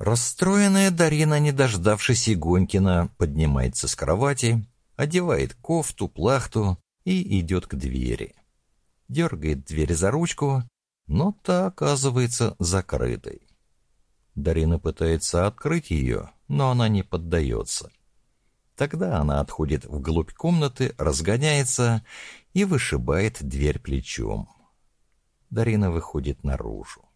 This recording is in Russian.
Расстроенная Дарина, не дождавшись Игонькина, поднимается с кровати, одевает кофту, плахту и идет к двери. Дергает дверь за ручку, но та оказывается закрытой. Дарина пытается открыть ее, но она не поддается. Тогда она отходит вглубь комнаты, разгоняется и вышибает дверь плечом. Дарина выходит наружу.